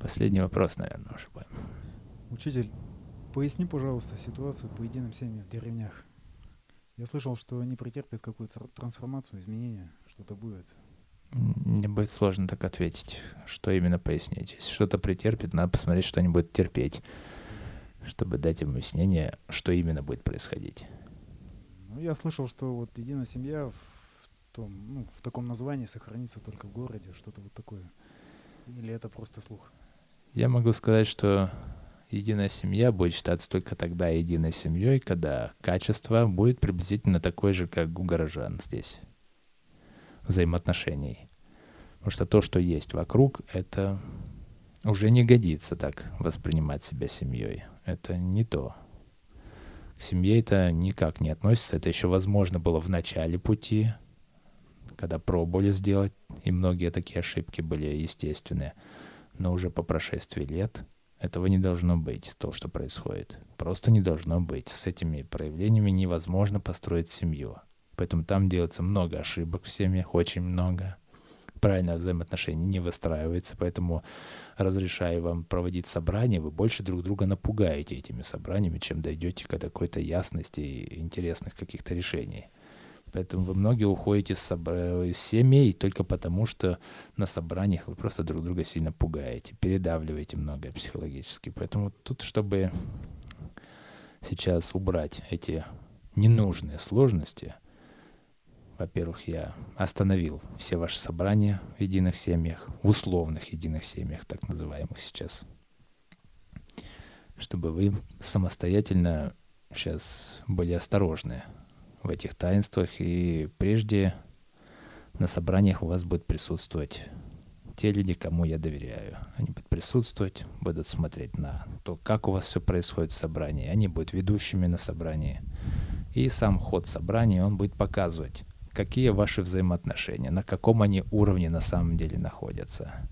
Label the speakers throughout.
Speaker 1: Последний вопрос, наверное, уже будем.
Speaker 2: Учитель, поясни, пожалуйста, ситуацию по единым семьям в деревнях. Я слышал, что они претерпят какую-то трансформацию, изменения, что-то будет.
Speaker 1: Мне будет сложно так ответить, что именно пояснить. Если что-то претерпит, надо посмотреть, что они будут терпеть, чтобы дать им объяснение, что именно будет происходить.
Speaker 2: Ну, я слышал, что вот единая семья в, том, ну, в таком названии сохранится только в городе, что-то вот такое. Или это просто слух?
Speaker 1: Я могу сказать, что единая семья будет считаться только тогда единой семьей, когда качество будет приблизительно такое же, как у горожан здесь взаимоотношений. Потому что то, что есть вокруг, это уже не годится так воспринимать себя семьей. Это не то. К семье это никак не относится. Это еще возможно было в начале пути, когда пробовали сделать, и многие такие ошибки были естественные. Но уже по прошествии лет этого не должно быть, то, что происходит. Просто не должно быть. С этими проявлениями невозможно построить семью. Поэтому там делается много ошибок в семьях, очень много. Правильное взаимоотношение не выстраивается, поэтому разрешаю вам проводить собрания, вы больше друг друга напугаете этими собраниями, чем дойдете к какой-то ясности и интересных каких-то решений. Поэтому вы многие уходите с, собра... из семей только потому, что на собраниях вы просто друг друга сильно пугаете, передавливаете многое психологически. Поэтому тут, чтобы сейчас убрать эти ненужные сложности, во-первых, я остановил все ваши собрания в единых семьях, в условных единых семьях, так называемых сейчас, чтобы вы самостоятельно сейчас были осторожны в этих таинствах, и прежде на собраниях у вас будут присутствовать те люди, кому я доверяю. Они будут присутствовать, будут смотреть на то, как у вас все происходит в собрании. Они будут ведущими на собрании. И сам ход собрания, он будет показывать, какие ваши взаимоотношения, на каком они уровне на самом деле находятся.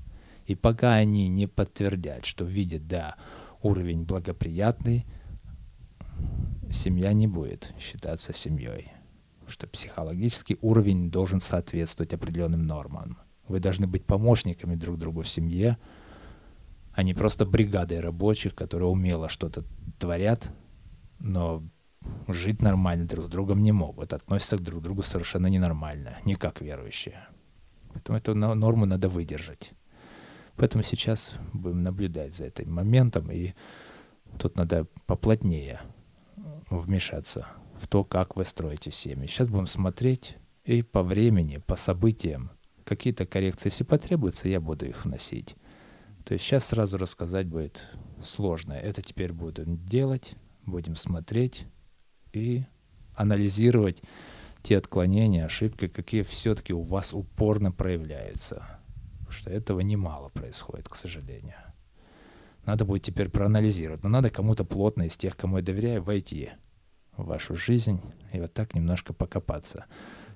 Speaker 1: И пока они не подтвердят, что видят, да, уровень благоприятный, семья не будет считаться семьей. Что психологический уровень должен соответствовать определенным нормам. Вы должны быть помощниками друг другу в семье, а не просто бригадой рабочих, которые умело что-то творят, но жить нормально друг с другом не могут, относятся друг к другу совершенно ненормально, не как верующие. Поэтому эту норму надо выдержать. Поэтому сейчас будем наблюдать за этим моментом, и тут надо поплотнее вмешаться в то, как вы строите семьи. Сейчас будем смотреть и по времени, по событиям, какие-то коррекции, если потребуется, я буду их вносить. То есть сейчас сразу рассказать будет сложно. Это теперь будем делать, будем смотреть, и анализировать те отклонения, ошибки, какие все-таки у вас упорно проявляются. Потому что этого немало происходит, к сожалению. Надо будет теперь проанализировать. Но надо кому-то плотно из тех, кому я доверяю, войти в вашу жизнь и вот так немножко покопаться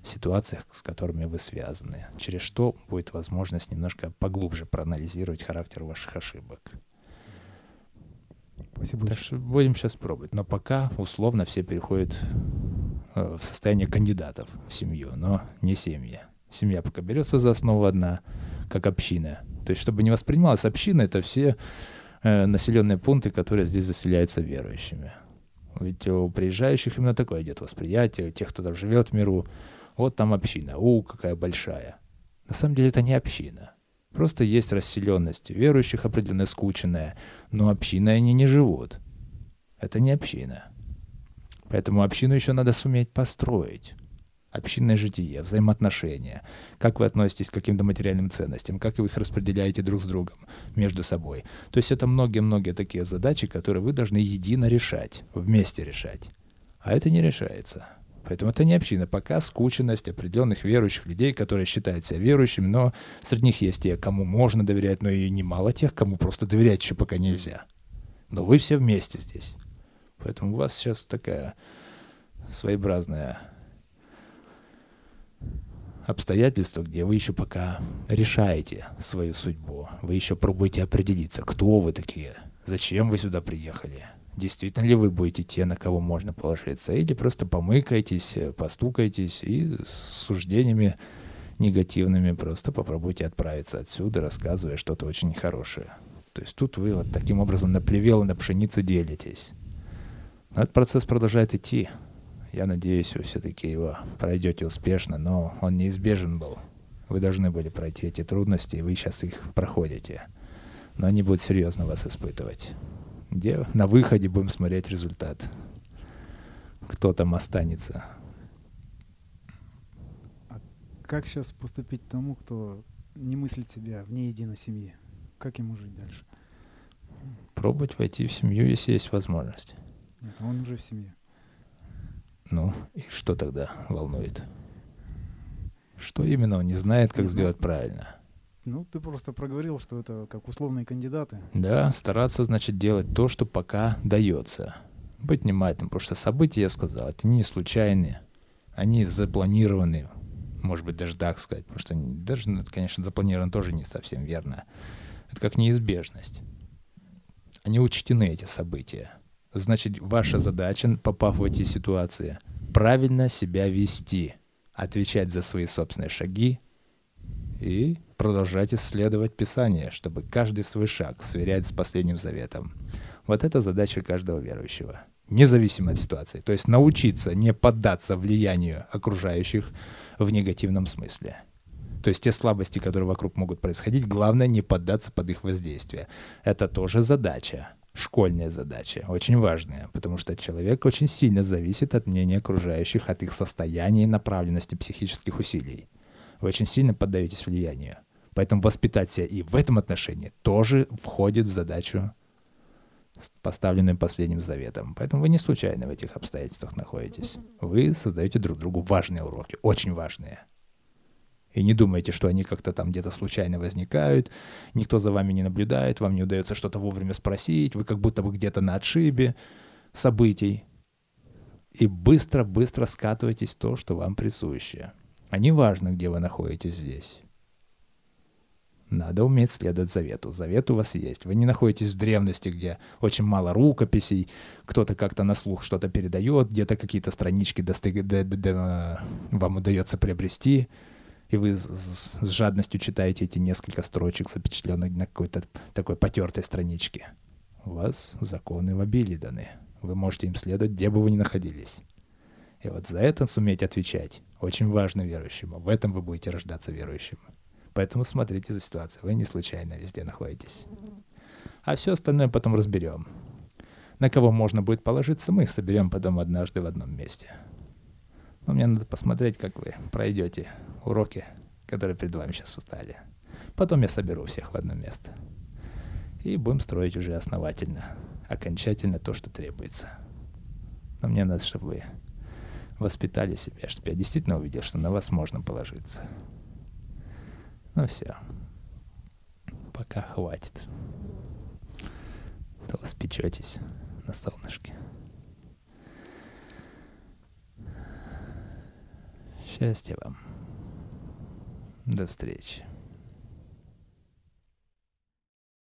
Speaker 1: в ситуациях, с которыми вы связаны. Через что будет возможность немножко поглубже проанализировать характер ваших ошибок. Спасибо. Так что будем сейчас пробовать. Но пока условно все переходят э, в состояние кандидатов в семью, но не семьи. Семья пока берется за основу одна, как община. То есть, чтобы не воспринималась община, это все населенные пункты, которые здесь заселяются верующими. Ведь у приезжающих именно такое идет восприятие, у тех, кто там живет в миру. Вот там община, у, какая большая. На самом деле это не община. Просто есть расселенность верующих определенно скученная, но общиной они не живут. Это не община. Поэтому общину еще надо суметь построить. Общинное житие, взаимоотношения, как вы относитесь к каким-то материальным ценностям, как вы их распределяете друг с другом, между собой. То есть это многие-многие такие задачи, которые вы должны едино решать, вместе решать. А это не решается. Поэтому это не община. Пока скученность определенных верующих людей, которые считают себя верующими, но среди них есть те, кому можно доверять, но и немало тех, кому просто доверять еще пока нельзя. Но вы все вместе здесь. Поэтому у вас сейчас такая своеобразная обстоятельство, где вы еще пока решаете свою судьбу. Вы еще пробуете определиться, кто вы такие, зачем вы сюда приехали, действительно ли вы будете те, на кого можно положиться, или просто помыкаетесь, постукаетесь и с суждениями негативными просто попробуйте отправиться отсюда, рассказывая что-то очень хорошее. То есть тут вы вот таким образом на плевел и на пшеницу делитесь. Но этот процесс продолжает идти. Я надеюсь, вы все-таки его пройдете успешно, но он неизбежен был. Вы должны были пройти эти трудности, и вы сейчас их проходите. Но они будут серьезно вас испытывать. Где на выходе будем смотреть результат. Кто там останется.
Speaker 2: А как сейчас поступить тому, кто не мыслит себя вне единой семьи? Как ему жить дальше?
Speaker 1: Пробовать войти в семью, если есть возможность.
Speaker 2: Нет, он уже в семье.
Speaker 1: Ну, и что тогда волнует? Что именно он не знает, как сделать правильно?
Speaker 2: Ну, ты просто проговорил, что это как условные кандидаты.
Speaker 1: Да, стараться, значит, делать то, что пока дается. Быть внимательным, потому что события, я сказал, это не случайные. Они запланированы, может быть, даже так сказать, потому что они, даже, ну, это, конечно, запланировано тоже не совсем верно. Это как неизбежность. Они учтены, эти события. Значит, ваша задача, попав в эти ситуации, правильно себя вести, отвечать за свои собственные шаги и продолжать исследовать Писание, чтобы каждый свой шаг сверять с последним заветом. Вот это задача каждого верующего, независимо от ситуации. То есть научиться не поддаться влиянию окружающих в негативном смысле. То есть те слабости, которые вокруг могут происходить, главное не поддаться под их воздействие. Это тоже задача школьная задача, очень важная, потому что человек очень сильно зависит от мнения окружающих, от их состояния и направленности психических усилий. Вы очень сильно поддаетесь влиянию. Поэтому воспитать себя и в этом отношении тоже входит в задачу, поставленную последним заветом. Поэтому вы не случайно в этих обстоятельствах находитесь. Вы создаете друг другу важные уроки, очень важные. И не думайте, что они как-то там где-то случайно возникают, никто за вами не наблюдает, вам не удается что-то вовремя спросить, вы как будто бы где-то на отшибе событий. И быстро-быстро скатывайтесь в то, что вам присуще. А не важно, где вы находитесь здесь. Надо уметь следовать завету. Завет у вас есть. Вы не находитесь в древности, где очень мало рукописей, кто-то как-то на слух что-то передает, где-то какие-то странички достиг... вам удается приобрести и вы с, жадностью читаете эти несколько строчек, запечатленных на какой-то такой потертой страничке. У вас законы в обилии даны. Вы можете им следовать, где бы вы ни находились. И вот за это суметь отвечать очень важно верующему. В этом вы будете рождаться верующим. Поэтому смотрите за ситуацией. Вы не случайно везде находитесь. А все остальное потом разберем. На кого можно будет положиться, мы их соберем потом однажды в одном месте. Но мне надо посмотреть, как вы пройдете уроки, которые перед вами сейчас устали. Потом я соберу всех в одно место. И будем строить уже основательно, окончательно то, что требуется. Но мне надо, чтобы вы воспитали себя, чтобы я действительно увидел, что на вас можно положиться. Ну все. Пока хватит. То спечетесь на солнышке. Счастья вам. До встречи.